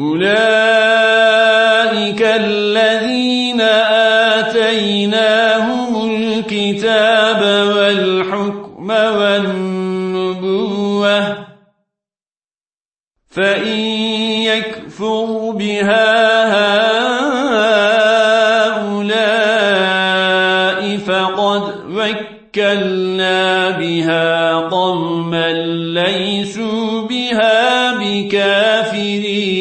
أولئك الذين آتيناهم الكتاب والحكم والنبوة. فإن يكفر بها هؤلاء فقد كلا بِهَا قَوْمًا لَيْسُوا بِهَا بِكَافِرِينَ